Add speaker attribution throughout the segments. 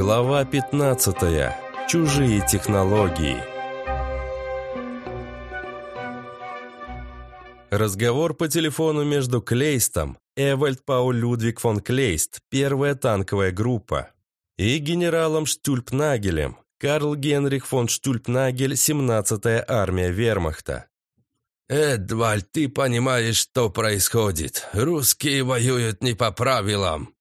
Speaker 1: Глава 15. Чужие технологии. Разговор по телефону между Клейстом, Эвальд Пауль Людвиг фон Клейст, первая танковая группа, и генералом Штюльпнагелем, Карл Генрих фон Штюльпнагель, 17-я армия вермахта.
Speaker 2: «Эдвальд, ты понимаешь, что происходит. Русские воюют не по правилам».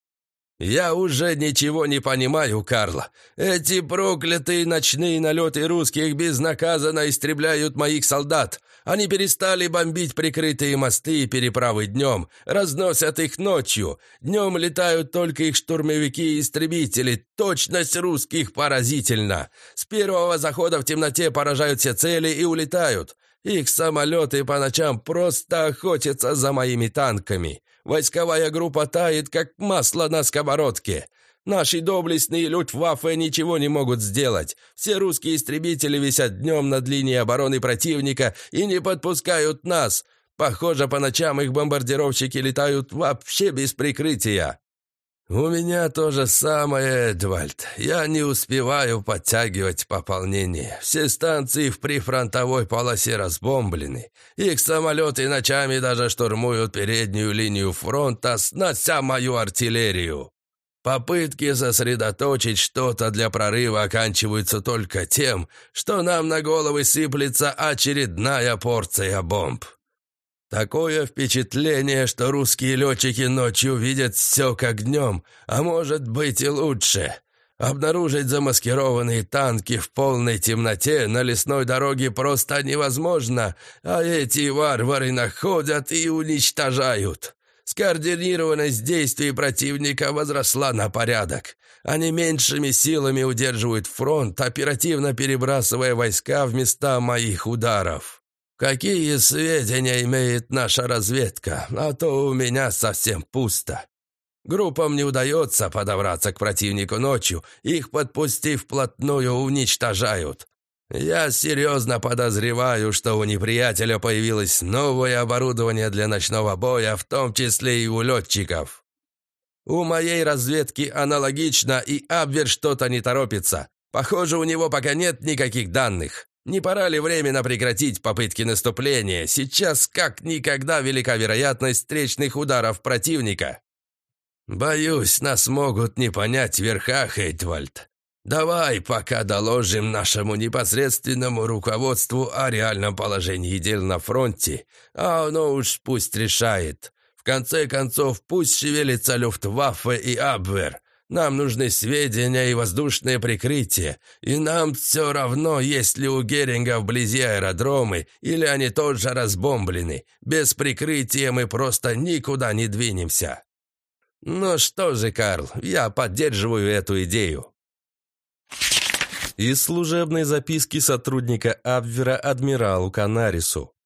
Speaker 2: «Я уже ничего не понимаю, Карл. Эти проклятые ночные налеты русских безнаказанно истребляют моих солдат. Они перестали бомбить прикрытые мосты и переправы днем, разносят их ночью. Днем летают только их штурмовики и истребители. Точность русских поразительна. С первого захода в темноте поражают все цели и улетают. Их самолеты по ночам просто охотятся за моими танками. Войсковая группа тает, как масло на сковородке. Наши доблестные люфтваффе ничего не могут сделать. Все русские истребители висят днем над линией обороны противника и не подпускают нас. Похоже, по ночам их бомбардировщики летают вообще без прикрытия. «У меня то же самое, Эдвальд. Я не успеваю подтягивать пополнение. Все станции в прифронтовой полосе разбомблены. Их самолеты ночами даже штурмуют переднюю линию фронта, снося мою артиллерию. Попытки сосредоточить что-то для прорыва оканчиваются только тем, что нам на головы сыплется очередная порция бомб». Такое впечатление, что русские летчики ночью видят все как днем, а может быть и лучше. Обнаружить замаскированные танки в полной темноте на лесной дороге просто невозможно, а эти варвары находят и уничтожают. Скоординированность действий противника возросла на порядок. Они меньшими силами удерживают фронт, оперативно перебрасывая войска в места моих ударов. «Какие сведения имеет наша разведка? А то у меня совсем пусто. Группам не удается подобраться к противнику ночью, их, подпустив вплотную, уничтожают. Я серьезно подозреваю, что у неприятеля появилось новое оборудование для ночного боя, в том числе и у летчиков. У моей разведки аналогично, и Абвер что-то не торопится. Похоже, у него пока нет никаких данных. Не пора ли временно прекратить попытки наступления? Сейчас как никогда велика вероятность встречных ударов противника. Боюсь, нас могут не понять в верхах, Эйтвальд. Давай пока доложим нашему непосредственному руководству о реальном положении дел на фронте, а оно уж пусть решает. В конце концов, пусть шевелится Люфтваффе и Абвер. Нам нужны сведения и воздушное прикрытие, и нам все равно, есть ли у Геринга вблизи аэродромы, или они тоже разбомблены. Без прикрытия мы просто никуда не двинемся. Ну что же, Карл, я поддерживаю эту идею.
Speaker 1: Из служебной записки сотрудника Абвера адмиралу Канарису.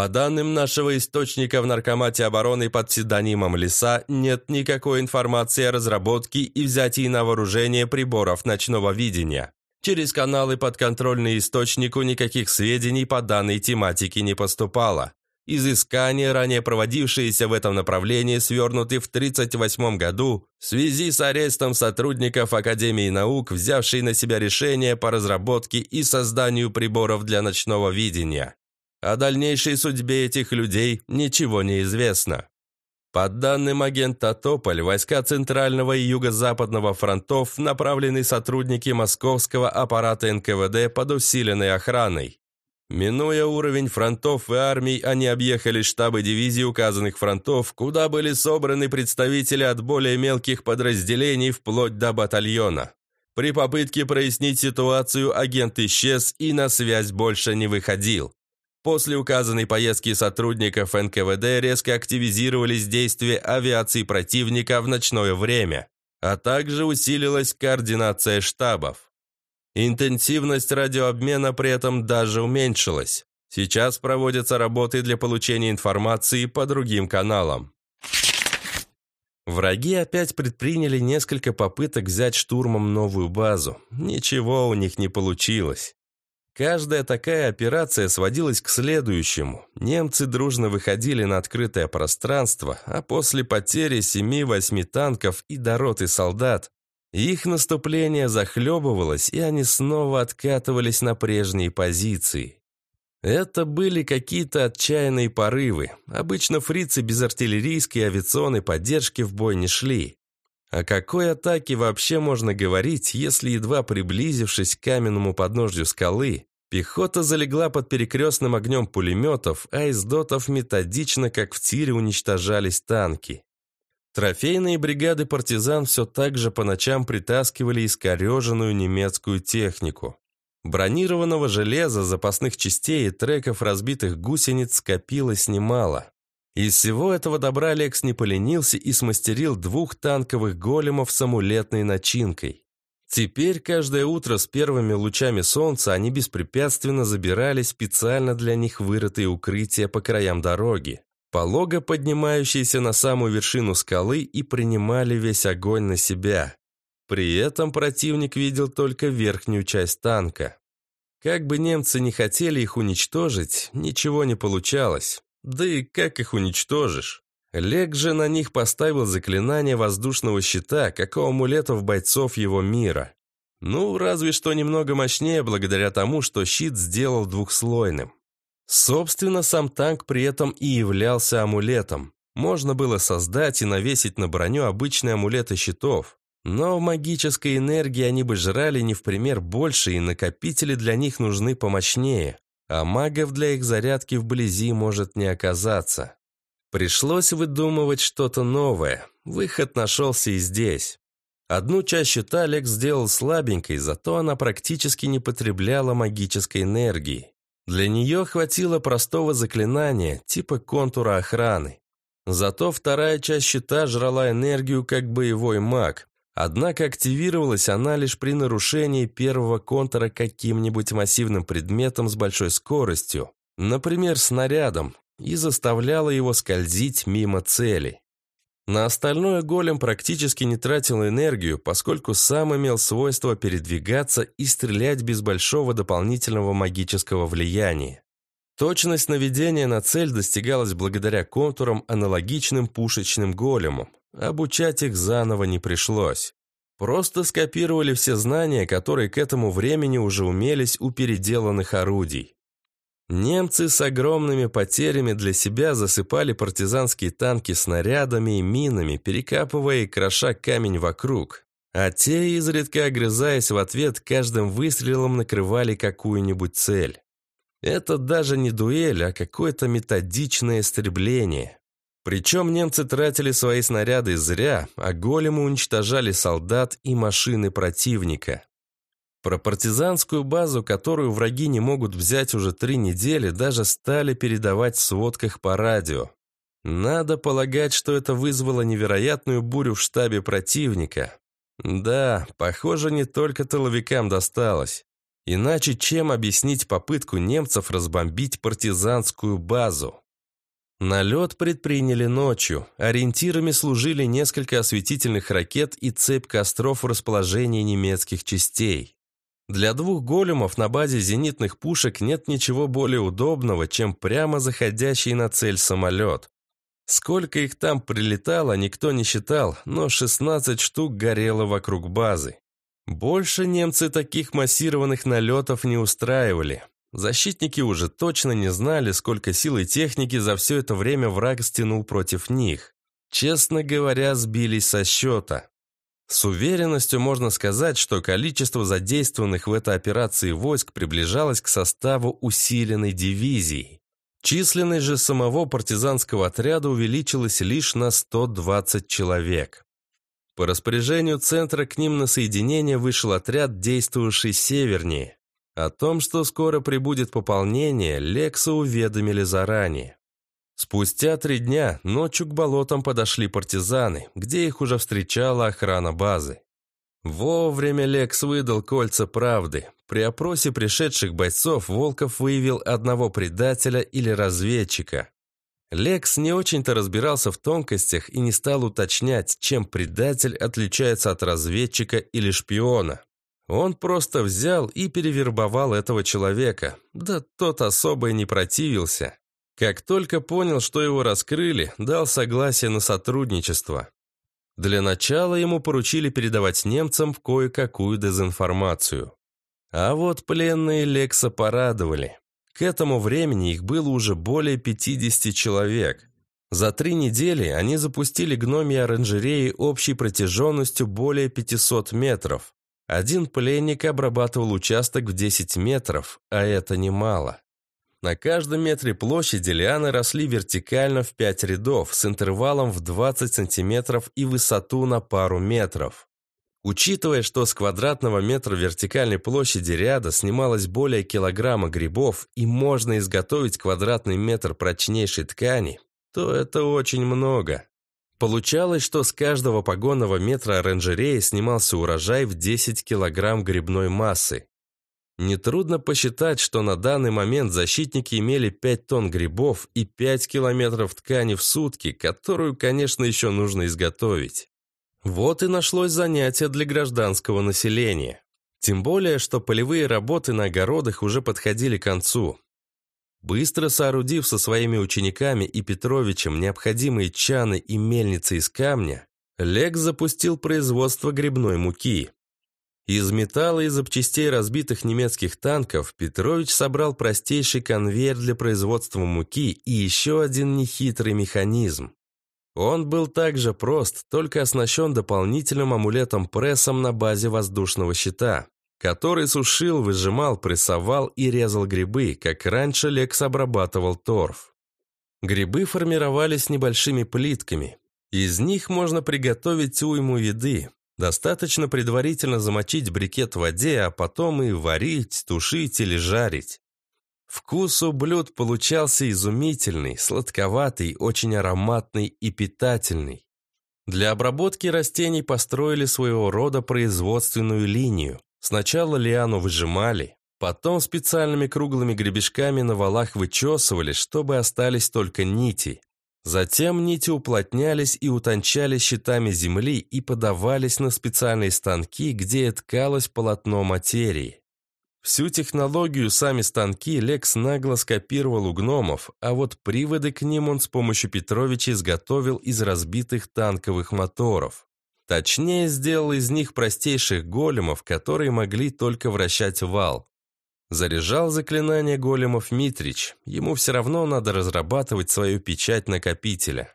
Speaker 1: По данным нашего источника в Наркомате обороны под псевдонимом «Лиса», нет никакой информации о разработке и взятии на вооружение приборов ночного видения. Через каналы подконтрольные источнику никаких сведений по данной тематике не поступало. Изыскания, ранее проводившиеся в этом направлении, свернуты в 1938 году в связи с арестом сотрудников Академии наук, взявшей на себя решение по разработке и созданию приборов для ночного видения. О дальнейшей судьбе этих людей ничего не известно. По данным агента Тополь, войска Центрального и Юго-Западного фронтов направлены сотрудники московского аппарата НКВД под усиленной охраной. Минуя уровень фронтов и армий, они объехали штабы дивизий указанных фронтов, куда были собраны представители от более мелких подразделений вплоть до батальона. При попытке прояснить ситуацию агент исчез и на связь больше не выходил. После указанной поездки сотрудников НКВД резко активизировались действия авиации противника в ночное время, а также усилилась координация штабов. Интенсивность радиообмена при этом даже уменьшилась. Сейчас проводятся работы для получения информации по другим каналам. Враги опять предприняли несколько попыток взять штурмом новую базу. Ничего у них не получилось. Каждая такая операция сводилась к следующему. Немцы дружно выходили на открытое пространство, а после потери 7-8 танков и до роты солдат Их наступление захлебывалось, и они снова откатывались на прежние позиции. Это были какие-то отчаянные порывы. Обычно фрицы без артиллерийской и авиационной поддержки в бой не шли. О какой атаке вообще можно говорить, если, едва приблизившись к каменному подножью скалы, пехота залегла под перекрестным огнем пулеметов, а из дотов методично, как в тире, уничтожались танки. Трофейные бригады партизан все так же по ночам притаскивали искореженную немецкую технику. Бронированного железа, запасных частей и треков разбитых гусениц скопилось немало. Из всего этого добра Лекс не поленился и смастерил двух танковых големов с амулетной начинкой. Теперь каждое утро с первыми лучами солнца они беспрепятственно забирали специально для них вырытые укрытия по краям дороги полого поднимающиеся на самую вершину скалы и принимали весь огонь на себя. При этом противник видел только верхнюю часть танка. Как бы немцы не хотели их уничтожить, ничего не получалось. Да и как их уничтожишь? Лек же на них поставил заклинание воздушного щита, как у амулетов бойцов его мира. Ну, разве что немного мощнее, благодаря тому, что щит сделал двухслойным. Собственно, сам танк при этом и являлся амулетом. Можно было создать и навесить на броню обычные амулеты щитов. Но в магической энергии они бы жрали не в пример больше, и накопители для них нужны помощнее. А магов для их зарядки вблизи может не оказаться. Пришлось выдумывать что-то новое. Выход нашелся и здесь. Одну часть щита Алекс сделал слабенькой, зато она практически не потребляла магической энергии. Для нее хватило простого заклинания, типа контура охраны. Зато вторая часть щита жрала энергию как боевой маг, однако активировалась она лишь при нарушении первого контура каким-нибудь массивным предметом с большой скоростью, например, снарядом, и заставляла его скользить мимо цели. На остальное голем практически не тратил энергию, поскольку сам имел свойство передвигаться и стрелять без большого дополнительного магического влияния. Точность наведения на цель достигалась благодаря контурам, аналогичным пушечным големам. Обучать их заново не пришлось. Просто скопировали все знания, которые к этому времени уже умелись у переделанных орудий. Немцы с огромными потерями для себя засыпали партизанские танки снарядами и минами, перекапывая и кроша камень вокруг. А те, изредка огрызаясь в ответ, каждым выстрелом накрывали какую-нибудь цель. Это даже не дуэль, а какое-то методичное истребление. Причем немцы тратили свои снаряды зря, а големы уничтожали солдат и машины противника. Про партизанскую базу, которую враги не могут взять уже три недели, даже стали передавать в сводках по радио. Надо полагать, что это вызвало невероятную бурю в штабе противника. Да, похоже, не только тыловикам досталось. Иначе чем объяснить попытку немцев разбомбить партизанскую базу? Налет предприняли ночью. Ориентирами служили несколько осветительных ракет и цепь костров в расположении немецких частей. Для двух големов на базе зенитных пушек нет ничего более удобного, чем прямо заходящий на цель самолет. Сколько их там прилетало, никто не считал, но 16 штук горело вокруг базы. Больше немцы таких массированных налетов не устраивали. Защитники уже точно не знали, сколько сил и техники за все это время враг стянул против них. Честно говоря, сбились со счета. С уверенностью можно сказать, что количество задействованных в этой операции войск приближалось к составу усиленной дивизии. Численность же самого партизанского отряда увеличилась лишь на 120 человек. По распоряжению центра к ним на соединение вышел отряд, действовавший севернее. О том, что скоро прибудет пополнение, Лекса уведомили заранее. Спустя три дня ночью к болотам подошли партизаны, где их уже встречала охрана базы. Вовремя Лекс выдал кольца правды. При опросе пришедших бойцов Волков выявил одного предателя или разведчика. Лекс не очень-то разбирался в тонкостях и не стал уточнять, чем предатель отличается от разведчика или шпиона. Он просто взял и перевербовал этого человека, да тот особо и не противился. Как только понял, что его раскрыли, дал согласие на сотрудничество. Для начала ему поручили передавать немцам кое-какую дезинформацию. А вот пленные Лекса порадовали. К этому времени их было уже более 50 человек. За три недели они запустили гномьи оранжереи общей протяженностью более 500 метров. Один пленник обрабатывал участок в 10 метров, а это немало. На каждом метре площади лианы росли вертикально в 5 рядов с интервалом в 20 сантиметров и высоту на пару метров. Учитывая, что с квадратного метра вертикальной площади ряда снималось более килограмма грибов и можно изготовить квадратный метр прочнейшей ткани, то это очень много. Получалось, что с каждого погонного метра оранжереи снимался урожай в 10 килограмм грибной массы. Нетрудно посчитать, что на данный момент защитники имели 5 тонн грибов и 5 километров ткани в сутки, которую, конечно, еще нужно изготовить. Вот и нашлось занятие для гражданского населения. Тем более, что полевые работы на огородах уже подходили к концу. Быстро соорудив со своими учениками и Петровичем необходимые чаны и мельницы из камня, Лекс запустил производство грибной муки. Из металла и запчастей разбитых немецких танков Петрович собрал простейший конвейер для производства муки и еще один нехитрый механизм. Он был также прост, только оснащен дополнительным амулетом-прессом на базе воздушного щита, который сушил, выжимал, прессовал и резал грибы, как раньше Лекс обрабатывал торф. Грибы формировались небольшими плитками. Из них можно приготовить уйму еды. Достаточно предварительно замочить брикет в воде, а потом и варить, тушить или жарить. Вкус у блюд получался изумительный, сладковатый, очень ароматный и питательный. Для обработки растений построили своего рода производственную линию. Сначала лиану выжимали, потом специальными круглыми гребешками на валах вычесывали, чтобы остались только нити. Затем нити уплотнялись и утончались щитами земли и подавались на специальные станки, где ткалось полотно материи. Всю технологию сами станки Лекс нагло скопировал у гномов, а вот приводы к ним он с помощью Петровича изготовил из разбитых танковых моторов. Точнее, сделал из них простейших големов, которые могли только вращать вал. Заряжал заклинание големов Митрич, ему все равно надо разрабатывать свою печать накопителя.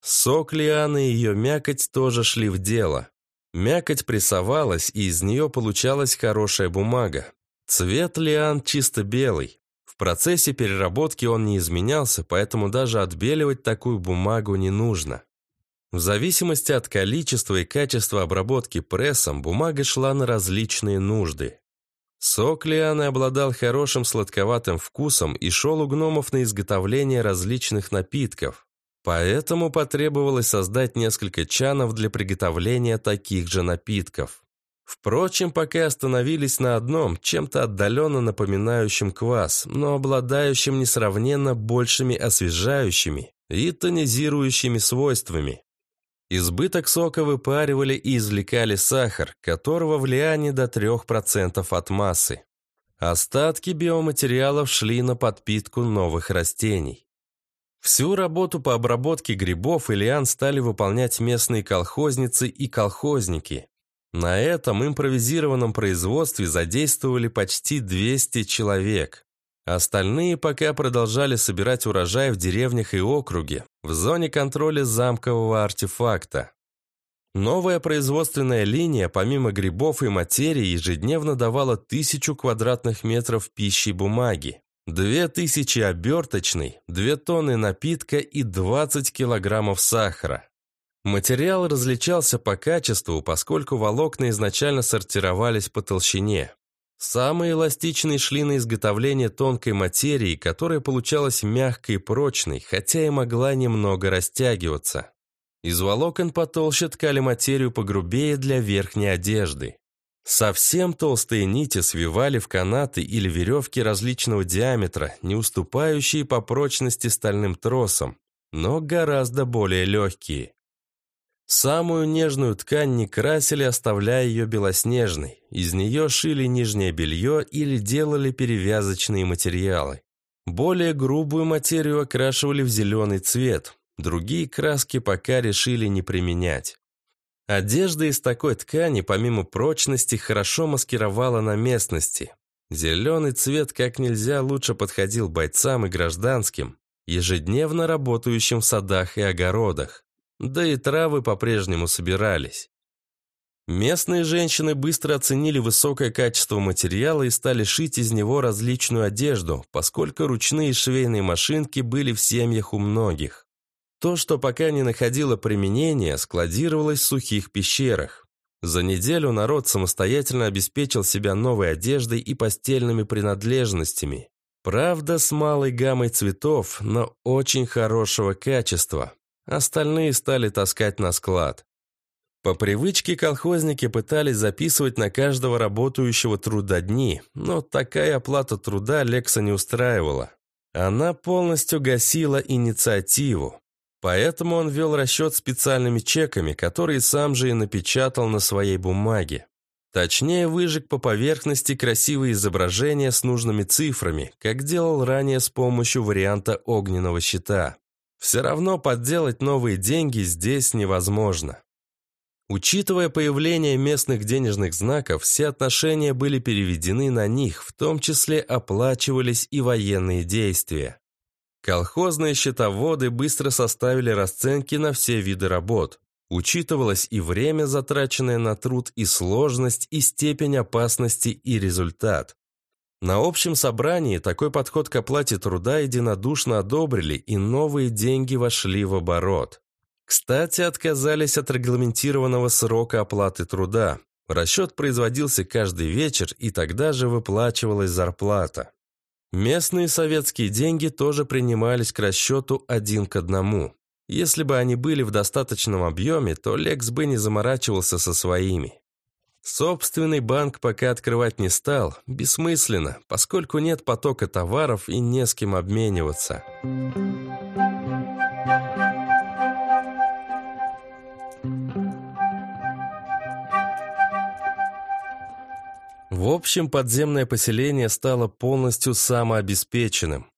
Speaker 1: Сок лианы и ее мякоть тоже шли в дело. Мякоть прессовалась, и из нее получалась хорошая бумага. Цвет лиан чисто белый. В процессе переработки он не изменялся, поэтому даже отбеливать такую бумагу не нужно. В зависимости от количества и качества обработки прессом, бумага шла на различные нужды. Сок лианы обладал хорошим сладковатым вкусом и шел у гномов на изготовление различных напитков. Поэтому потребовалось создать несколько чанов для приготовления таких же напитков. Впрочем, пока остановились на одном, чем-то отдаленно напоминающем квас, но обладающем несравненно большими освежающими и тонизирующими свойствами. Избыток сока выпаривали и извлекали сахар, которого влияние до 3% от массы. Остатки биоматериалов шли на подпитку новых растений. Всю работу по обработке грибов и лиан стали выполнять местные колхозницы и колхозники. На этом импровизированном производстве задействовали почти 200 человек. Остальные пока продолжали собирать урожай в деревнях и округе, в зоне контроля замкового артефакта. Новая производственная линия, помимо грибов и материи, ежедневно давала тысячу квадратных метров пищи и бумаги. Две тысячи оберточной, две тонны напитка и 20 килограммов сахара. Материал различался по качеству, поскольку волокна изначально сортировались по толщине. Самые эластичные шли на изготовление тонкой материи, которая получалась мягкой и прочной, хотя и могла немного растягиваться. Из волокон потолще ткали материю погрубее для верхней одежды. Совсем толстые нити свивали в канаты или веревки различного диаметра, не уступающие по прочности стальным тросам, но гораздо более легкие. Самую нежную ткань не красили, оставляя ее белоснежной. Из нее шили нижнее белье или делали перевязочные материалы. Более грубую материю окрашивали в зеленый цвет. Другие краски пока решили не применять. Одежда из такой ткани, помимо прочности, хорошо маскировала на местности. Зеленый цвет как нельзя лучше подходил бойцам и гражданским, ежедневно работающим в садах и огородах. Да и травы по-прежнему собирались. Местные женщины быстро оценили высокое качество материала и стали шить из него различную одежду, поскольку ручные швейные машинки были в семьях у многих. То, что пока не находило применения, складировалось в сухих пещерах. За неделю народ самостоятельно обеспечил себя новой одеждой и постельными принадлежностями. Правда, с малой гаммой цветов, но очень хорошего качества. Остальные стали таскать на склад. По привычке колхозники пытались записывать на каждого работающего труда дни, но такая оплата труда Лекса не устраивала. Она полностью гасила инициативу. Поэтому он вел расчет специальными чеками, которые сам же и напечатал на своей бумаге. Точнее, выжег по поверхности красивые изображения с нужными цифрами, как делал ранее с помощью варианта огненного щита. Все равно подделать новые деньги здесь невозможно. Учитывая появление местных денежных знаков, все отношения были переведены на них, в том числе оплачивались и военные действия. Колхозные счетоводы быстро составили расценки на все виды работ. Учитывалось и время, затраченное на труд, и сложность, и степень опасности, и результат. На общем собрании такой подход к оплате труда единодушно одобрили, и новые деньги вошли в оборот. Кстати, отказались от регламентированного срока оплаты труда. Расчет производился каждый вечер, и тогда же выплачивалась зарплата. Местные советские деньги тоже принимались к расчету один к одному. Если бы они были в достаточном объеме, то Лекс бы не заморачивался со своими. Собственный банк пока открывать не стал, бессмысленно, поскольку нет потока товаров и не с кем обмениваться. В общем, подземное поселение стало полностью самообеспеченным.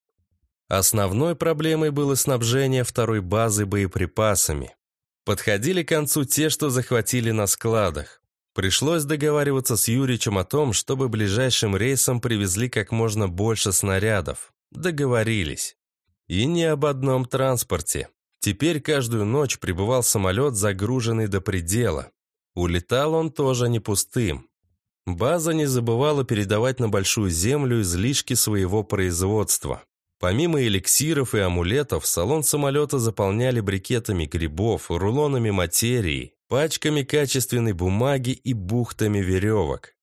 Speaker 1: Основной проблемой было снабжение второй базы боеприпасами. Подходили к концу те, что захватили на складах. Пришлось договариваться с Юричем о том, чтобы ближайшим рейсом привезли как можно больше снарядов. Договорились. И не об одном транспорте. Теперь каждую ночь прибывал самолет, загруженный до предела. Улетал он тоже не пустым. База не забывала передавать на Большую Землю излишки своего производства. Помимо эликсиров и амулетов, салон самолета заполняли брикетами грибов, рулонами материи, пачками качественной бумаги и бухтами веревок.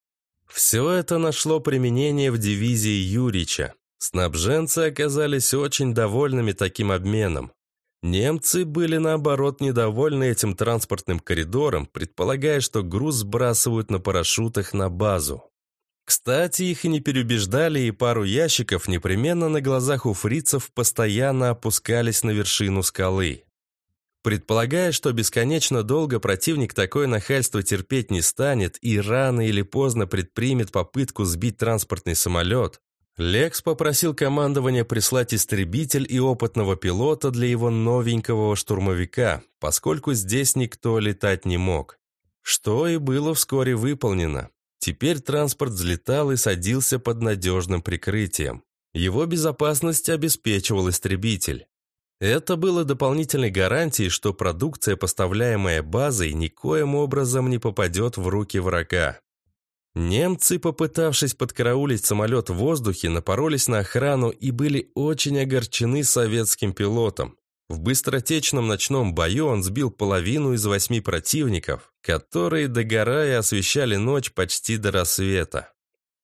Speaker 1: Все это нашло применение в дивизии Юрича. Снабженцы оказались очень довольными таким обменом. Немцы были, наоборот, недовольны этим транспортным коридором, предполагая, что груз сбрасывают на парашютах на базу. Кстати, их и не переубеждали, и пару ящиков непременно на глазах у фрицев постоянно опускались на вершину скалы. Предполагая, что бесконечно долго противник такое нахальство терпеть не станет и рано или поздно предпримет попытку сбить транспортный самолет, Лекс попросил командование прислать истребитель и опытного пилота для его новенького штурмовика, поскольку здесь никто летать не мог. Что и было вскоре выполнено. Теперь транспорт взлетал и садился под надежным прикрытием. Его безопасность обеспечивал истребитель. Это было дополнительной гарантией, что продукция, поставляемая базой, никоим образом не попадет в руки врага. Немцы, попытавшись подкараулить самолет в воздухе, напоролись на охрану и были очень огорчены советским пилотом. В быстротечном ночном бою он сбил половину из восьми противников, которые, догорая, освещали ночь почти до рассвета.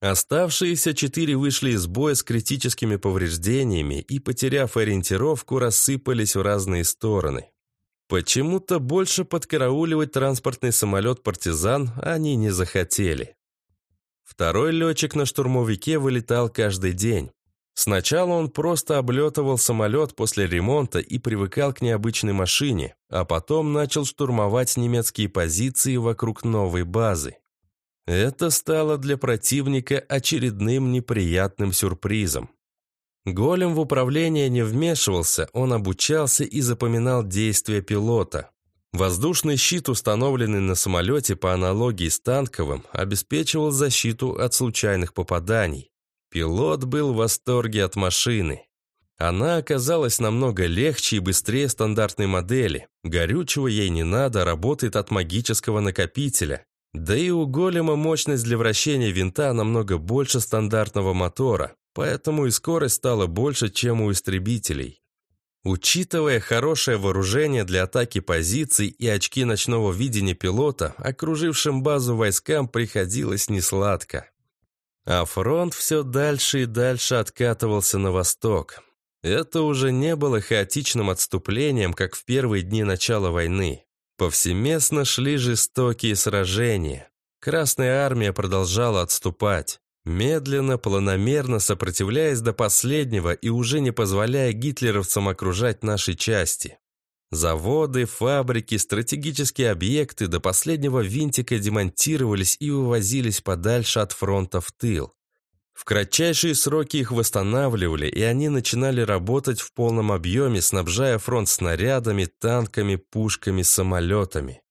Speaker 1: Оставшиеся четыре вышли из боя с критическими повреждениями и, потеряв ориентировку, рассыпались в разные стороны. Почему-то больше подкарауливать транспортный самолет «Партизан» они не захотели. Второй летчик на штурмовике вылетал каждый день. Сначала он просто облетывал самолет после ремонта и привыкал к необычной машине, а потом начал штурмовать немецкие позиции вокруг новой базы. Это стало для противника очередным неприятным сюрпризом. Голем в управление не вмешивался, он обучался и запоминал действия пилота. Воздушный щит, установленный на самолете по аналогии с танковым, обеспечивал защиту от случайных попаданий. Пилот был в восторге от машины. Она оказалась намного легче и быстрее стандартной модели. Горючего ей не надо, работает от магического накопителя. Да и у голема мощность для вращения винта намного больше стандартного мотора, поэтому и скорость стала больше, чем у истребителей. Учитывая хорошее вооружение для атаки позиций и очки ночного видения пилота, окружившим базу войскам приходилось несладко. А фронт все дальше и дальше откатывался на восток. Это уже не было хаотичным отступлением, как в первые дни начала войны. Повсеместно шли жестокие сражения. Красная армия продолжала отступать. Медленно, планомерно сопротивляясь до последнего и уже не позволяя гитлеровцам окружать наши части. Заводы, фабрики, стратегические объекты до последнего винтика демонтировались и вывозились подальше от фронта в тыл. В кратчайшие сроки их восстанавливали, и они начинали работать в полном объеме, снабжая фронт снарядами, танками, пушками, самолетами.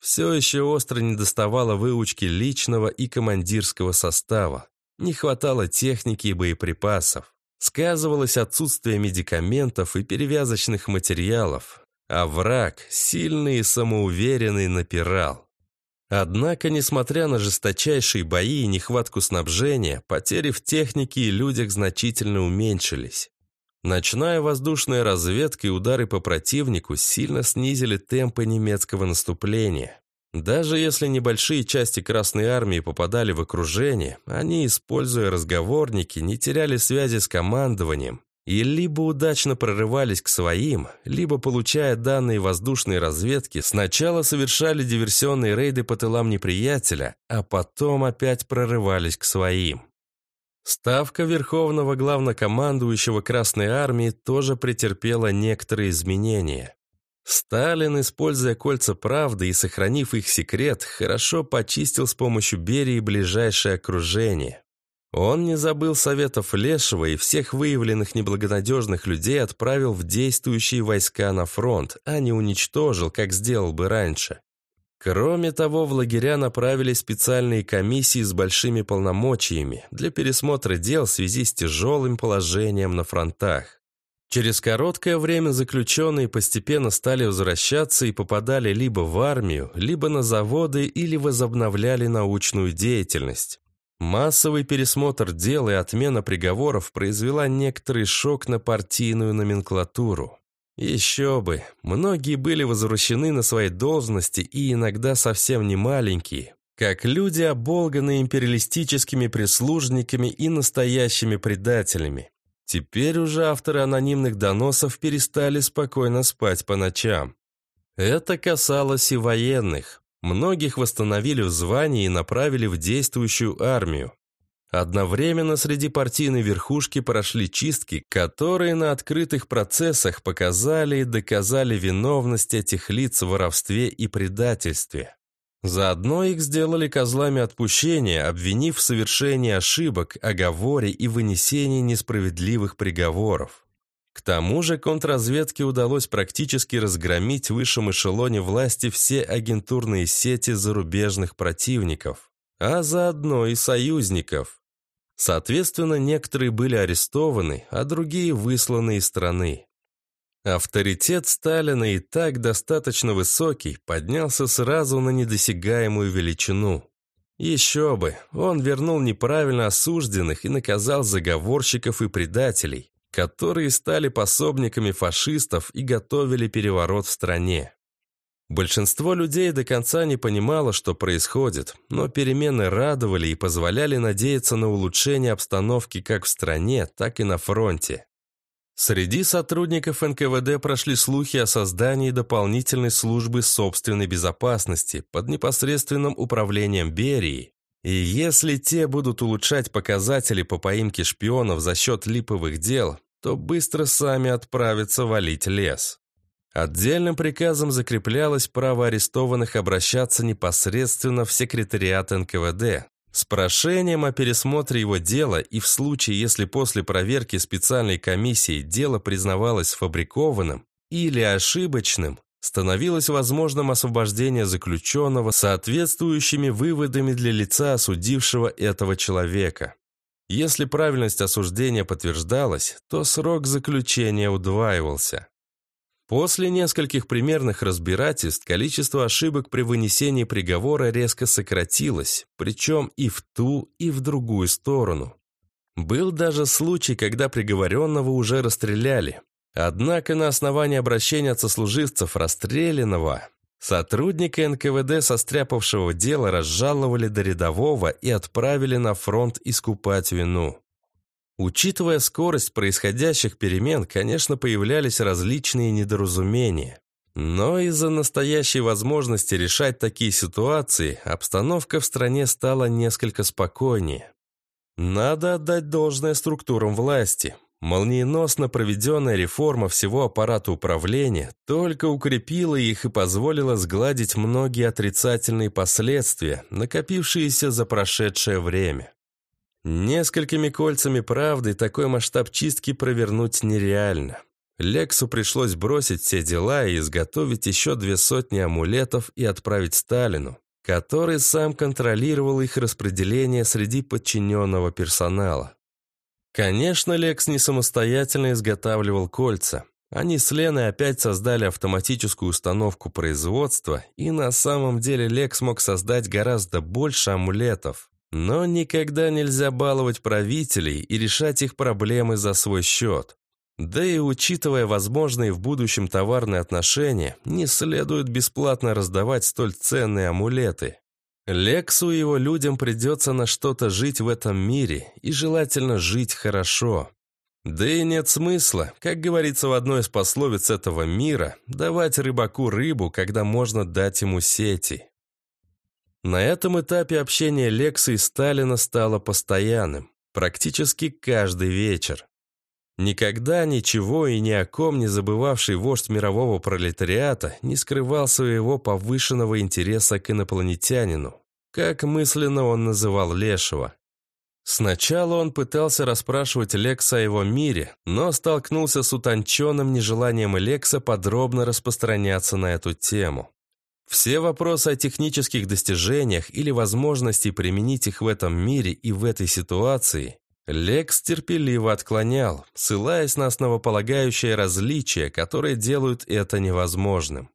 Speaker 1: Все еще остро недоставало выучки личного и командирского состава. Не хватало техники и боеприпасов. Сказывалось отсутствие медикаментов и перевязочных материалов. А враг, сильный и самоуверенный, напирал. Однако, несмотря на жесточайшие бои и нехватку снабжения, потери в технике и людях значительно уменьшились. Ночная воздушная разведка и удары по противнику сильно снизили темпы немецкого наступления. Даже если небольшие части Красной Армии попадали в окружение, они, используя разговорники, не теряли связи с командованием и либо удачно прорывались к своим, либо, получая данные воздушной разведки, сначала совершали диверсионные рейды по тылам неприятеля, а потом опять прорывались к своим. Ставка Верховного Главнокомандующего Красной Армии тоже претерпела некоторые изменения. Сталин, используя кольца правды и сохранив их секрет, хорошо почистил с помощью Берии ближайшее окружение. Он не забыл советов Лешего и всех выявленных неблагонадежных людей отправил в действующие войска на фронт, а не уничтожил, как сделал бы раньше. Кроме того, в лагеря направили специальные комиссии с большими полномочиями для пересмотра дел в связи с тяжелым положением на фронтах. Через короткое время заключенные постепенно стали возвращаться и попадали либо в армию, либо на заводы или возобновляли научную деятельность. Массовый пересмотр дел и отмена приговоров произвела некоторый шок на партийную номенклатуру. Еще бы, многие были возвращены на свои должности и иногда совсем не маленькие, как люди, оболганные империалистическими прислужниками и настоящими предателями. Теперь уже авторы анонимных доносов перестали спокойно спать по ночам. Это касалось и военных. Многих восстановили в звании и направили в действующую армию. Одновременно среди партийной верхушки прошли чистки, которые на открытых процессах показали и доказали виновность этих лиц в воровстве и предательстве. Заодно их сделали козлами отпущения, обвинив в совершении ошибок, оговоре и вынесении несправедливых приговоров. К тому же контрразведке удалось практически разгромить в высшем эшелоне власти все агентурные сети зарубежных противников, а заодно и союзников. Соответственно, некоторые были арестованы, а другие высланы из страны. Авторитет Сталина и так достаточно высокий, поднялся сразу на недосягаемую величину. Еще бы, он вернул неправильно осужденных и наказал заговорщиков и предателей, которые стали пособниками фашистов и готовили переворот в стране. Большинство людей до конца не понимало, что происходит, но перемены радовали и позволяли надеяться на улучшение обстановки как в стране, так и на фронте. Среди сотрудников НКВД прошли слухи о создании дополнительной службы собственной безопасности под непосредственным управлением Берии, и если те будут улучшать показатели по поимке шпионов за счет липовых дел, то быстро сами отправятся валить лес. Отдельным приказом закреплялось право арестованных обращаться непосредственно в секретариат НКВД, С прошением о пересмотре его дела и в случае, если после проверки специальной комиссии дело признавалось фабрикованным или ошибочным, становилось возможным освобождение заключенного соответствующими выводами для лица, осудившего этого человека. Если правильность осуждения подтверждалась, то срок заключения удваивался. После нескольких примерных разбирательств количество ошибок при вынесении приговора резко сократилось, причем и в ту, и в другую сторону. Был даже случай, когда приговоренного уже расстреляли. Однако на основании обращения от сослуживцев расстрелянного сотрудника НКВД, состряпавшего дело, разжаловали до рядового и отправили на фронт искупать вину. Учитывая скорость происходящих перемен, конечно, появлялись различные недоразумения. Но из-за настоящей возможности решать такие ситуации, обстановка в стране стала несколько спокойнее. Надо отдать должное структурам власти. Молниеносно проведенная реформа всего аппарата управления только укрепила их и позволила сгладить многие отрицательные последствия, накопившиеся за прошедшее время. Несколькими кольцами правды такой масштаб чистки провернуть нереально. Лексу пришлось бросить все дела и изготовить еще две сотни амулетов и отправить Сталину, который сам контролировал их распределение среди подчиненного персонала. Конечно, Лекс не самостоятельно изготавливал кольца. Они с Леной опять создали автоматическую установку производства, и на самом деле Лекс мог создать гораздо больше амулетов. Но никогда нельзя баловать правителей и решать их проблемы за свой счет. Да и учитывая возможные в будущем товарные отношения, не следует бесплатно раздавать столь ценные амулеты. Лексу и его людям придется на что-то жить в этом мире, и желательно жить хорошо. Да и нет смысла, как говорится в одной из пословиц этого мира, давать рыбаку рыбу, когда можно дать ему сети. На этом этапе общение Лекса и Сталина стало постоянным, практически каждый вечер. Никогда ничего и ни о ком не забывавший вождь мирового пролетариата не скрывал своего повышенного интереса к инопланетянину, как мысленно он называл Лешего. Сначала он пытался расспрашивать Лекса о его мире, но столкнулся с утонченным нежеланием Лекса подробно распространяться на эту тему. Все вопросы о технических достижениях или возможности применить их в этом мире и в этой ситуации Лекс терпеливо отклонял, ссылаясь на основополагающие различия, которые делают это невозможным.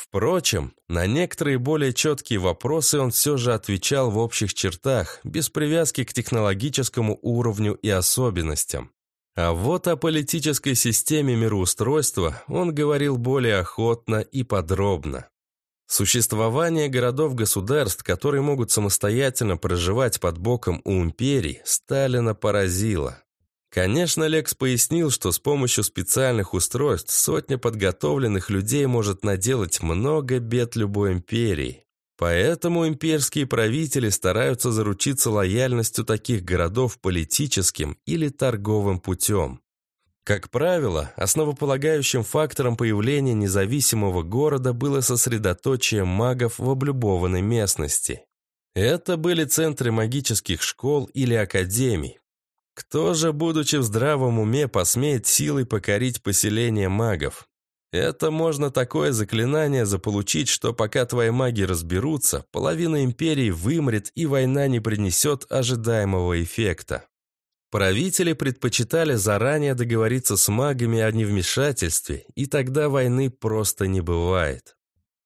Speaker 1: Впрочем, на некоторые более четкие вопросы он все же отвечал в общих чертах, без привязки к технологическому уровню и особенностям. А вот о политической системе мироустройства он говорил более охотно и подробно. Существование городов-государств, которые могут самостоятельно проживать под боком у империй, Сталина поразило. Конечно, Лекс пояснил, что с помощью специальных устройств сотня подготовленных людей может наделать много бед любой империи. Поэтому имперские правители стараются заручиться лояльностью таких городов политическим или торговым путем. Как правило, основополагающим фактором появления независимого города было сосредоточие магов в облюбованной местности. Это были центры магических школ или академий. Кто же, будучи в здравом уме, посмеет силой покорить поселение магов? Это можно такое заклинание заполучить, что пока твои маги разберутся, половина империи вымрет и война не принесет ожидаемого эффекта. Правители предпочитали заранее договориться с магами о невмешательстве, и тогда войны просто не бывает.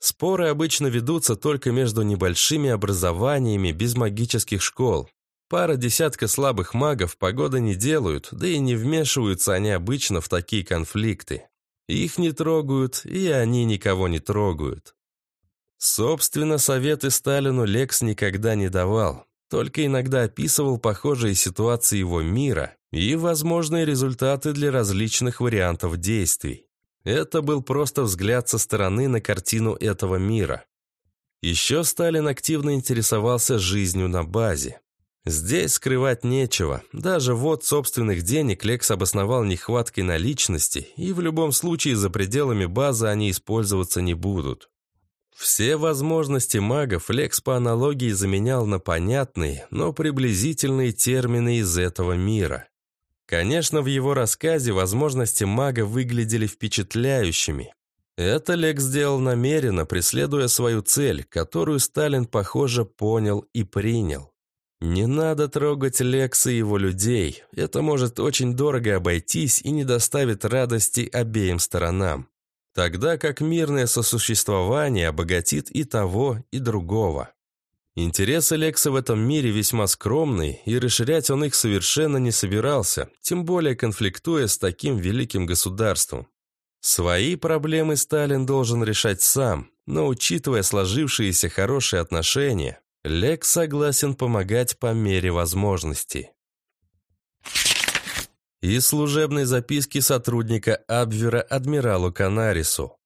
Speaker 1: Споры обычно ведутся только между небольшими образованиями без магических школ. Пара десятка слабых магов погоды не делают, да и не вмешиваются они обычно в такие конфликты. Их не трогают, и они никого не трогают. Собственно, советы Сталину Лекс никогда не давал только иногда описывал похожие ситуации его мира и возможные результаты для различных вариантов действий. Это был просто взгляд со стороны на картину этого мира. Еще Сталин активно интересовался жизнью на базе. Здесь скрывать нечего. Даже вот собственных денег Лекс обосновал нехваткой наличности, и в любом случае за пределами базы они использоваться не будут. Все возможности магов Лекс по аналогии заменял на понятные, но приблизительные термины из этого мира. Конечно, в его рассказе возможности мага выглядели впечатляющими. Это Лекс сделал намеренно, преследуя свою цель, которую Сталин, похоже, понял и принял. Не надо трогать Лекса и его людей. Это может очень дорого обойтись и не доставит радости обеим сторонам. Тогда как мирное сосуществование обогатит и того, и другого. Интересы Лекса в этом мире весьма скромные, и расширять он их совершенно не собирался, тем более конфликтуя с таким великим государством. Свои проблемы Сталин должен решать сам, но учитывая сложившиеся хорошие отношения, Лекс согласен помогать по мере возможностей. Из служебной записки сотрудника Абвера адмиралу Канарису.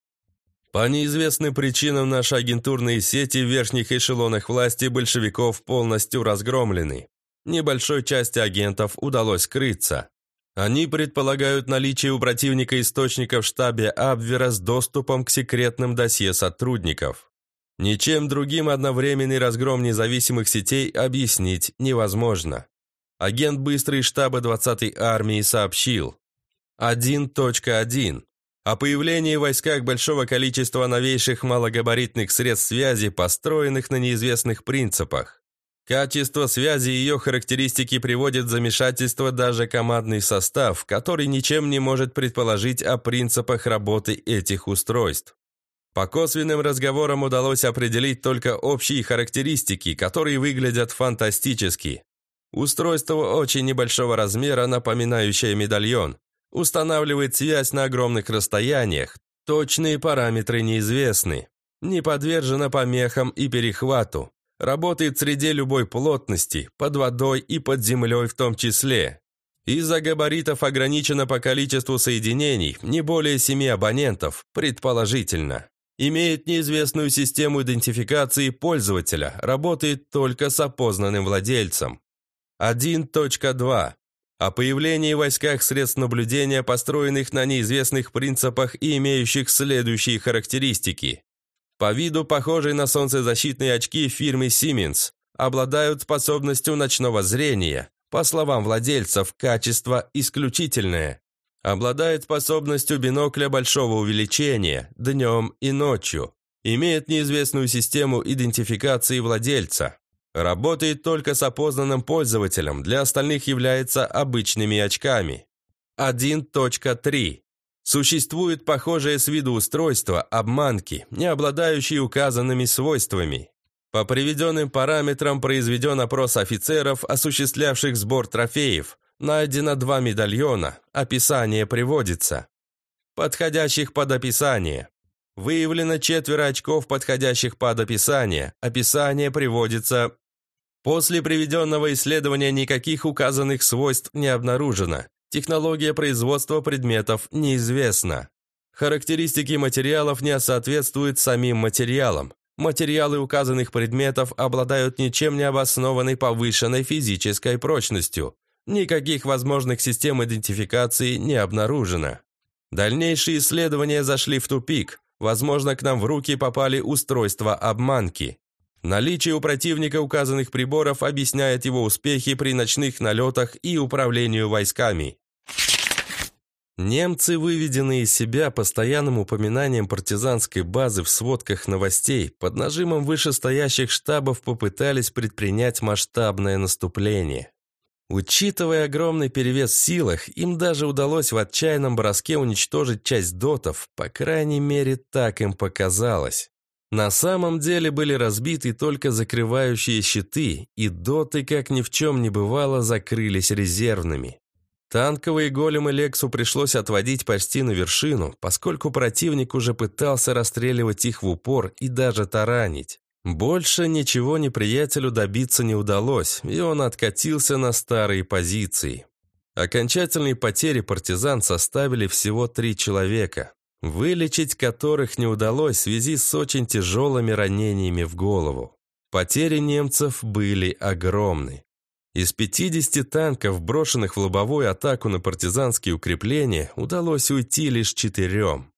Speaker 1: По неизвестным причинам наши агентурные сети в верхних эшелонах власти большевиков полностью разгромлены. Небольшой части агентов удалось скрыться. Они предполагают наличие у противника источников в штабе Абвера с доступом к секретным досье сотрудников. Ничем другим одновременный разгром независимых сетей объяснить невозможно. Агент быстрый штаба 20-й армии сообщил. 1.1. О появлении в войсках большого количества новейших малогабаритных средств связи, построенных на неизвестных принципах. Качество связи и ее характеристики приводят в замешательство даже командный состав, который ничем не может предположить о принципах работы этих устройств. По косвенным разговорам удалось определить только общие характеристики, которые выглядят фантастически. Устройство очень небольшого размера, напоминающее медальон. Устанавливает связь на огромных расстояниях. Точные параметры неизвестны. Не подвержено помехам и перехвату. Работает в среде любой плотности, под водой и под землей в том числе. Из-за габаритов ограничено по количеству соединений, не более семи абонентов, предположительно. Имеет неизвестную систему идентификации пользователя, работает только с опознанным владельцем. 1.2. О появлении в войсках средств наблюдения, построенных на неизвестных принципах и имеющих следующие характеристики. По виду похожие на солнцезащитные очки фирмы Siemens, обладают способностью ночного зрения, по словам владельцев, качество исключительное. Обладает способностью бинокля большого увеличения днем и ночью. Имеет неизвестную систему идентификации владельца. Работает только с опознанным пользователем, для остальных является обычными очками. 1.3. Существует похожее с виду устройство, обманки, не обладающие указанными свойствами. По приведенным параметрам произведен опрос офицеров, осуществлявших сбор трофеев. Найдено два медальона, описание приводится. Подходящих под описание. Выявлено четверо очков, подходящих под описание. Описание приводится... После приведенного исследования никаких указанных свойств не обнаружено. Технология производства предметов неизвестна. Характеристики материалов не соответствуют самим материалам. Материалы указанных предметов обладают ничем не обоснованной повышенной физической прочностью. Никаких возможных систем идентификации не обнаружено. Дальнейшие исследования зашли в тупик. Возможно, к нам в руки попали устройства обманки. Наличие у противника указанных приборов объясняет его успехи при ночных налетах и управлению войсками. Немцы, выведенные из себя постоянным упоминанием партизанской базы в сводках новостей, под нажимом вышестоящих штабов попытались предпринять масштабное наступление. Учитывая огромный перевес в силах, им даже удалось в отчаянном броске уничтожить часть дотов, по крайней мере, так им показалось. На самом деле были разбиты только закрывающие щиты, и доты, как ни в чем не бывало, закрылись резервными. Танковые големы Лексу пришлось отводить почти на вершину, поскольку противник уже пытался расстреливать их в упор и даже таранить. Больше ничего неприятелю добиться не удалось, и он откатился на старые позиции. Окончательные потери партизан составили всего три человека, вылечить которых не удалось в связи с очень тяжелыми ранениями в голову. Потери немцев были огромны. Из 50 танков, брошенных в лобовую атаку на партизанские укрепления, удалось уйти лишь четырем.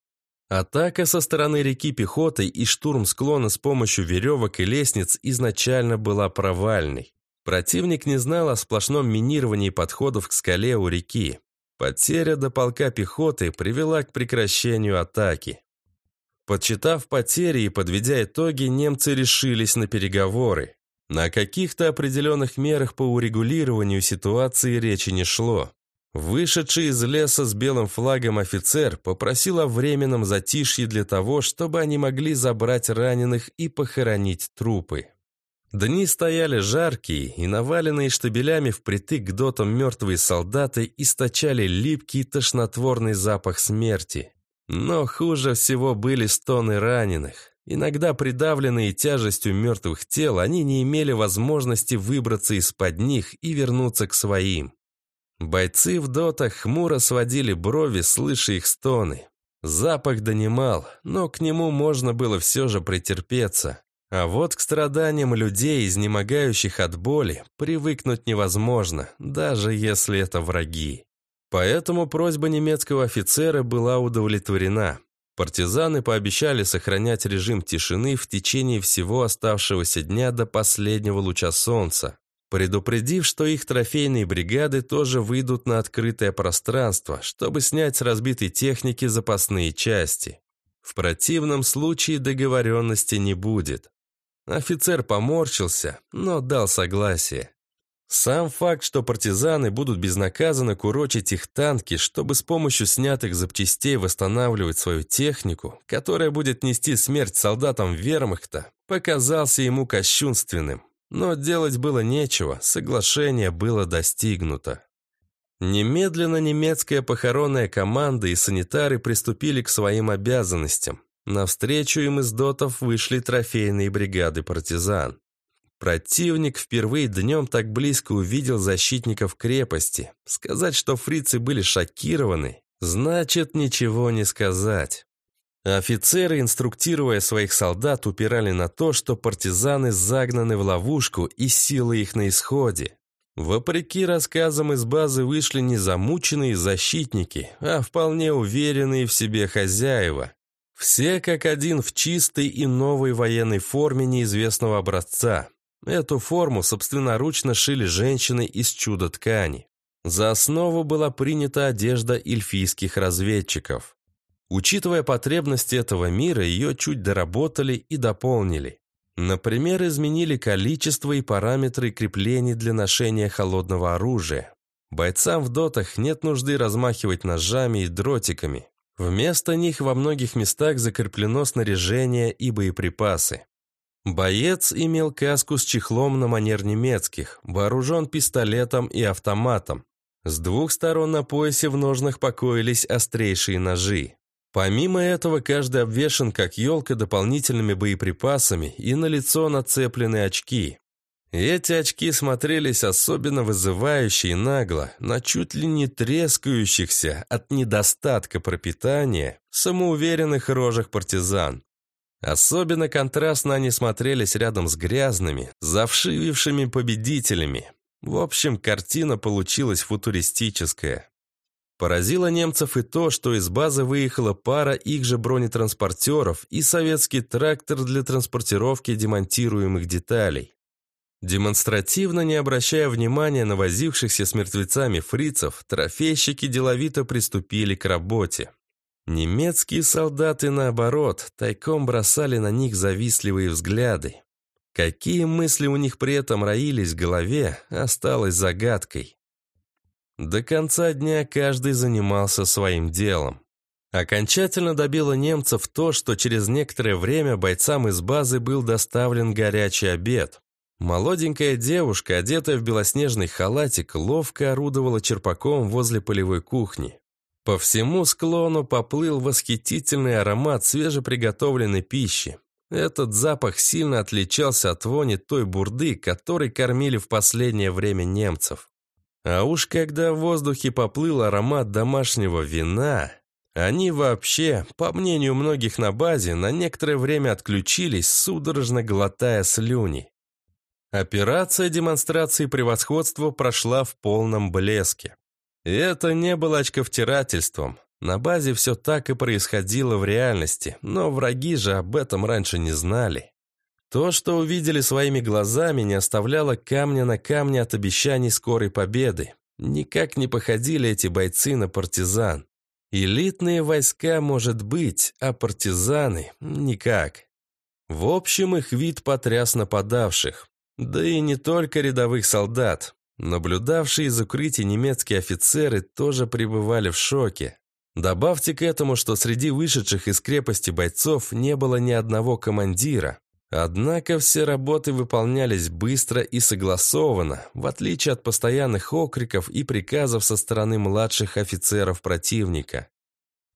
Speaker 1: Атака со стороны реки пехотой и штурм склона с помощью веревок и лестниц изначально была провальной. Противник не знал о сплошном минировании подходов к скале у реки. Потеря до полка пехоты привела к прекращению атаки. Подсчитав потери и подведя итоги, немцы решились на переговоры. На каких-то определенных мерах по урегулированию ситуации речи не шло. Вышедший из леса с белым флагом офицер попросил о временном затишье для того, чтобы они могли забрать раненых и похоронить трупы. Дни стояли жаркие, и наваленные штабелями впритык к дотам мертвые солдаты источали липкий тошнотворный запах смерти. Но хуже всего были стоны раненых. Иногда придавленные тяжестью мертвых тел, они не имели возможности выбраться из-под них и вернуться к своим. Бойцы в дотах хмуро сводили брови, слыша их стоны. Запах донимал, но к нему можно было все же претерпеться. А вот к страданиям людей, изнемогающих от боли, привыкнуть невозможно, даже если это враги. Поэтому просьба немецкого офицера была удовлетворена. Партизаны пообещали сохранять режим тишины в течение всего оставшегося дня до последнего луча солнца, предупредив, что их трофейные бригады тоже выйдут на открытое пространство, чтобы снять с разбитой техники запасные части. В противном случае договоренности не будет. Офицер поморщился, но дал согласие. Сам факт, что партизаны будут безнаказанно курочить их танки, чтобы с помощью снятых запчастей восстанавливать свою технику, которая будет нести смерть солдатам вермахта, показался ему кощунственным. Но делать было нечего, соглашение было достигнуто. Немедленно немецкая похоронная команда и санитары приступили к своим обязанностям. Навстречу им из дотов вышли трофейные бригады партизан. Противник впервые днем так близко увидел защитников крепости. Сказать, что фрицы были шокированы, значит ничего не сказать. Офицеры, инструктируя своих солдат, упирали на то, что партизаны загнаны в ловушку и силы их на исходе. Вопреки рассказам из базы вышли не замученные защитники, а вполне уверенные в себе хозяева, все как один в чистой и новой военной форме неизвестного образца. Эту форму собственноручно шили женщины из чудо-ткани. За основу была принята одежда эльфийских разведчиков. Учитывая потребности этого мира, ее чуть доработали и дополнили. Например, изменили количество и параметры креплений для ношения холодного оружия. Бойцам в дотах нет нужды размахивать ножами и дротиками. Вместо них во многих местах закреплено снаряжение и боеприпасы. Боец имел каску с чехлом на манер немецких, вооружен пистолетом и автоматом. С двух сторон на поясе в ножнах покоились острейшие ножи. Помимо этого, каждый обвешан как елка дополнительными боеприпасами и на лицо нацеплены очки. Эти очки смотрелись особенно вызывающе и нагло, на чуть ли не трескающихся от недостатка пропитания самоуверенных рожах партизан. Особенно контрастно они смотрелись рядом с грязными, завшивившими победителями. В общем, картина получилась футуристическая. Поразило немцев и то, что из базы выехала пара их же бронетранспортеров и советский трактор для транспортировки демонтируемых деталей. Демонстративно не обращая внимания на возившихся с мертвецами фрицев, трофейщики деловито приступили к работе. Немецкие солдаты, наоборот, тайком бросали на них завистливые взгляды. Какие мысли у них при этом роились в голове, осталось загадкой. До конца дня каждый занимался своим делом. Окончательно добило немцев то, что через некоторое время бойцам из базы был доставлен горячий обед. Молоденькая девушка, одетая в белоснежный халатик, ловко орудовала черпаком возле полевой кухни. По всему склону поплыл восхитительный аромат свежеприготовленной пищи. Этот запах сильно отличался от вони той бурды, которой кормили в последнее время немцев. А уж когда в воздухе поплыл аромат домашнего вина, они вообще, по мнению многих на базе, на некоторое время отключились, судорожно глотая слюни. Операция демонстрации превосходства прошла в полном блеске. И это не было очковтирательством. На базе все так и происходило в реальности, но враги же об этом раньше не знали. То, что увидели своими глазами, не оставляло камня на камне от обещаний скорой победы. Никак не походили эти бойцы на партизан. Элитные войска, может быть, а партизаны – никак. В общем, их вид потряс нападавших. Да и не только рядовых солдат. Наблюдавшие из укрытий немецкие офицеры тоже пребывали в шоке. Добавьте к этому, что среди вышедших из крепости бойцов не было ни одного командира. Однако все работы выполнялись быстро и согласованно, в отличие от постоянных окриков и приказов со стороны младших офицеров противника.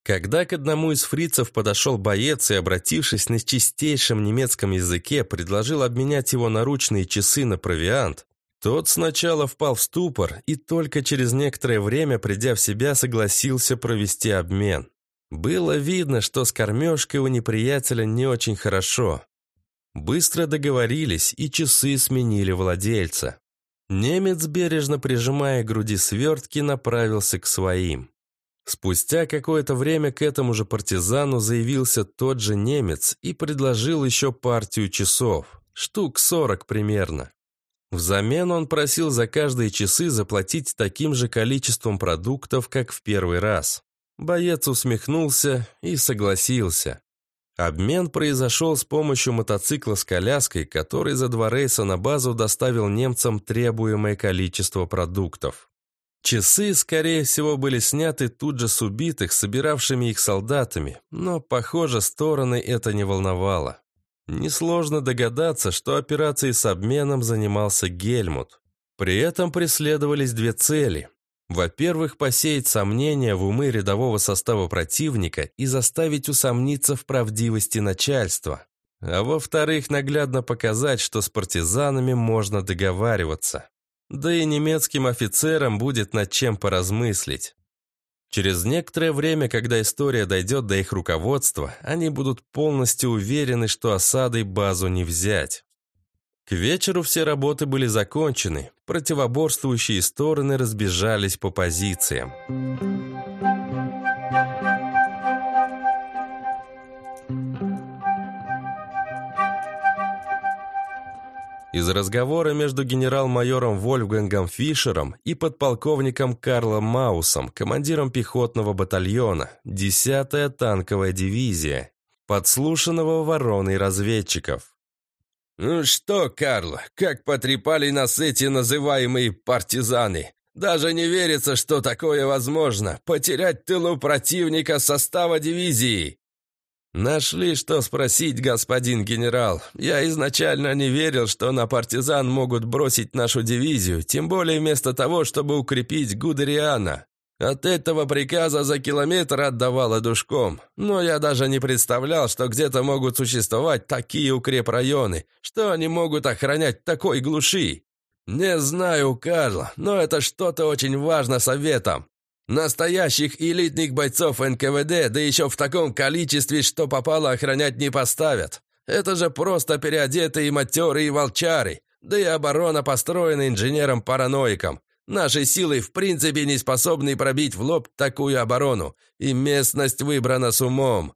Speaker 1: Когда к одному из фрицев подошел боец и, обратившись на чистейшем немецком языке, предложил обменять его наручные часы на провиант, тот сначала впал в ступор и только через некоторое время, придя в себя, согласился провести обмен. Было видно, что с кормежкой у неприятеля не очень хорошо. Быстро договорились, и часы сменили владельца. Немец, бережно прижимая к груди свертки, направился к своим. Спустя какое-то время к этому же партизану заявился тот же немец и предложил еще партию часов, штук сорок примерно. Взамен он просил за каждые часы заплатить таким же количеством продуктов, как в первый раз. Боец усмехнулся и согласился. Обмен произошел с помощью мотоцикла с коляской, который за два рейса на базу доставил немцам требуемое количество продуктов. Часы, скорее всего, были сняты тут же с убитых, собиравшими их солдатами, но, похоже, стороны это не волновало. Несложно догадаться, что операцией с обменом занимался Гельмут. При этом преследовались две цели. Во-первых, посеять сомнения в умы рядового состава противника и заставить усомниться в правдивости начальства. А во-вторых, наглядно показать, что с партизанами можно договариваться. Да и немецким офицерам будет над чем поразмыслить. Через некоторое время, когда история дойдет до их руководства, они будут полностью уверены, что осадой базу не взять. К вечеру все работы были закончены, противоборствующие стороны разбежались по позициям. Из разговора между генерал-майором Вольфгангом Фишером и подполковником Карлом Маусом, командиром пехотного батальона, 10-я танковая дивизия, подслушанного вороной разведчиков.
Speaker 2: «Ну что, Карл, как потрепали нас эти называемые партизаны? Даже не верится, что такое возможно, потерять тылу противника состава дивизии!»
Speaker 1: «Нашли, что спросить, господин генерал. Я изначально не верил, что на партизан могут бросить нашу дивизию, тем более вместо того, чтобы укрепить Гудериана. От этого приказа за километр отдавало душком. Но я даже не представлял, что где-то могут существовать такие укрепрайоны, что они могут охранять такой глуши. Не знаю, Карл, но это что-то очень важно советом. Настоящих элитных бойцов НКВД, да еще в таком количестве, что попало охранять не поставят. Это же просто переодетые матеры и волчары, да и оборона построена инженером-параноиком. Наши силы в принципе не способны пробить в лоб такую оборону, и местность выбрана с умом.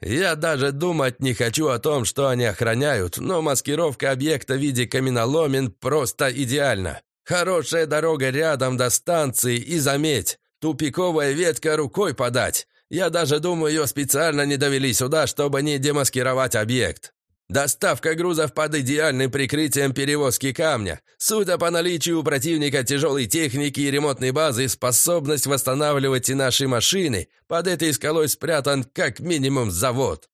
Speaker 1: Я даже думать не хочу о том, что они охраняют, но маскировка объекта в виде каменоломен просто идеальна. Хорошая дорога рядом до станции, и заметь, Тупиковая ветка рукой подать. Я даже думаю, ее специально не довели сюда, чтобы не демаскировать объект. Доставка грузов под идеальным прикрытием перевозки камня. Судя по наличию у противника тяжелой техники и ремонтной базы, способность восстанавливать и наши машины, под этой скалой спрятан как минимум завод.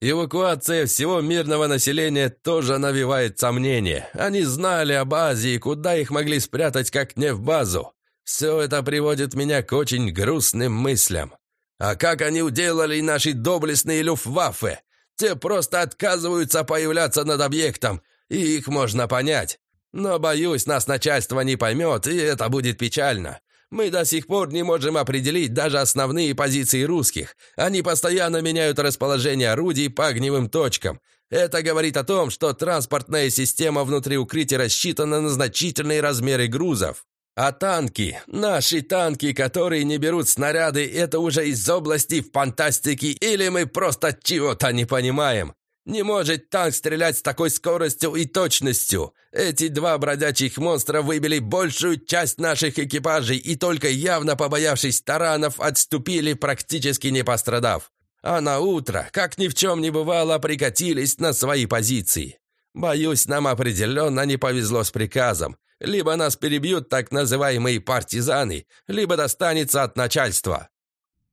Speaker 1: Эвакуация всего мирного населения тоже навевает сомнения. Они знали о базе и куда их могли спрятать, как не в базу. Все это приводит меня к очень грустным мыслям. А как они уделали наши доблестные люфтваффе? Те просто отказываются появляться над объектом, и их можно понять. Но, боюсь, нас начальство не поймет, и это будет печально. Мы до сих пор не можем определить даже основные позиции русских. Они постоянно меняют расположение орудий по огневым точкам. Это говорит о том, что транспортная система внутри укрытия рассчитана на значительные размеры грузов.
Speaker 2: А танки, наши танки, которые не берут снаряды, это уже из области фантастики или мы просто чего-то не понимаем? Не может танк стрелять с такой скоростью и точностью. Эти два бродячих монстра выбили большую часть наших экипажей и только явно побоявшись таранов, отступили, практически не пострадав. А на утро, как ни в чем не бывало, прикатились на свои позиции. Боюсь, нам определенно не повезло с приказом. Либо нас перебьют так называемые партизаны, либо достанется от начальства.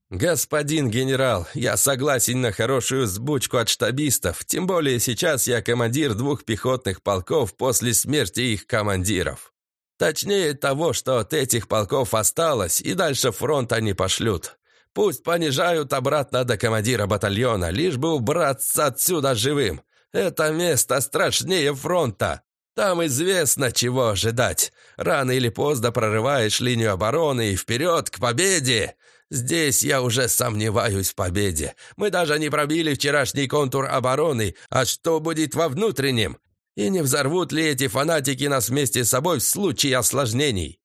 Speaker 2: «Господин генерал, я согласен на хорошую сбучку от штабистов, тем более сейчас я командир двух пехотных полков после смерти их командиров. Точнее того, что от этих полков осталось, и дальше фронт они пошлют. Пусть понижают обратно до командира батальона, лишь бы убраться отсюда живым. Это место страшнее фронта. Там известно, чего ожидать. Рано или поздно прорываешь линию обороны и вперед к победе. Здесь я уже сомневаюсь в победе. Мы даже не пробили вчерашний контур обороны. А что будет во внутреннем? И не взорвут ли эти фанатики нас вместе с собой в случае осложнений?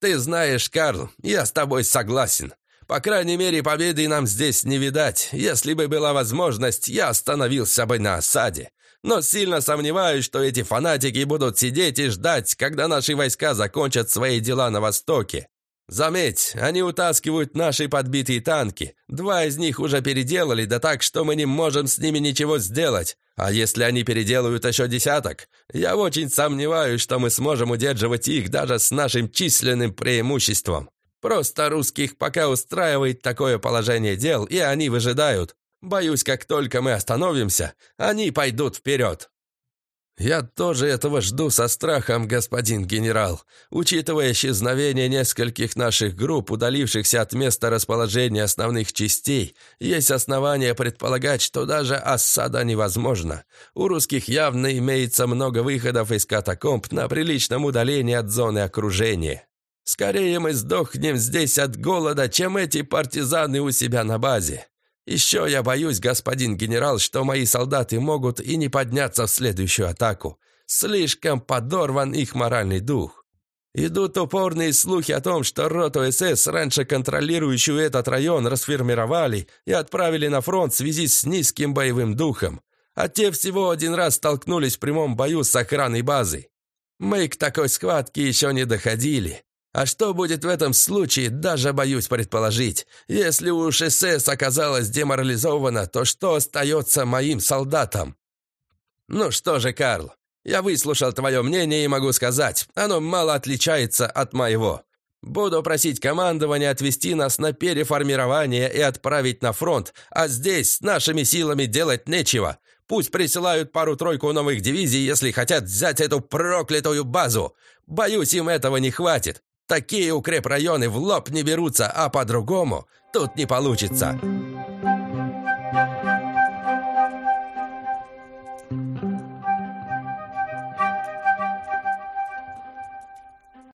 Speaker 2: Ты знаешь, Карл, я с тобой согласен. По крайней мере, победы нам здесь не видать. Если бы была возможность, я остановился бы на осаде. Но сильно сомневаюсь, что эти фанатики будут сидеть и ждать, когда наши войска закончат свои дела на Востоке. Заметь, они утаскивают наши подбитые танки. Два из них уже переделали, да так, что мы не можем с ними ничего сделать. А если они переделают еще десяток, я очень сомневаюсь, что мы сможем удерживать их даже с нашим численным преимуществом. Просто русских пока устраивает такое положение дел, и они выжидают. Боюсь, как только мы остановимся, они пойдут вперед. «Я тоже этого жду со страхом, господин генерал. Учитывая исчезновение нескольких наших групп, удалившихся от места расположения основных частей, есть основания предполагать, что даже осада невозможна. У русских явно имеется много выходов из катакомб на приличном удалении от зоны окружения. Скорее мы сдохнем здесь от голода, чем эти партизаны у себя на базе. Еще я боюсь, господин генерал, что мои солдаты могут и не подняться в следующую атаку. Слишком подорван их моральный дух. Идут упорные слухи о том, что роту СС, раньше контролирующую этот район, расформировали и отправили на фронт в связи с низким боевым духом. А те всего один раз столкнулись в прямом бою с охраной базы. Мы к такой схватке еще не доходили. А что будет в этом случае, даже боюсь предположить. Если уж СС оказалась деморализована, то что остается моим солдатам? Ну что же, Карл, я выслушал твое мнение и могу сказать, оно мало отличается от моего. Буду просить командования отвести нас на переформирование и отправить на фронт, а здесь с нашими силами делать нечего. Пусть присылают пару-тройку новых дивизий, если хотят взять эту проклятую базу. Боюсь, им этого не хватит. Такие укрепрайоны в лоб не берутся, а по-другому тут не получится.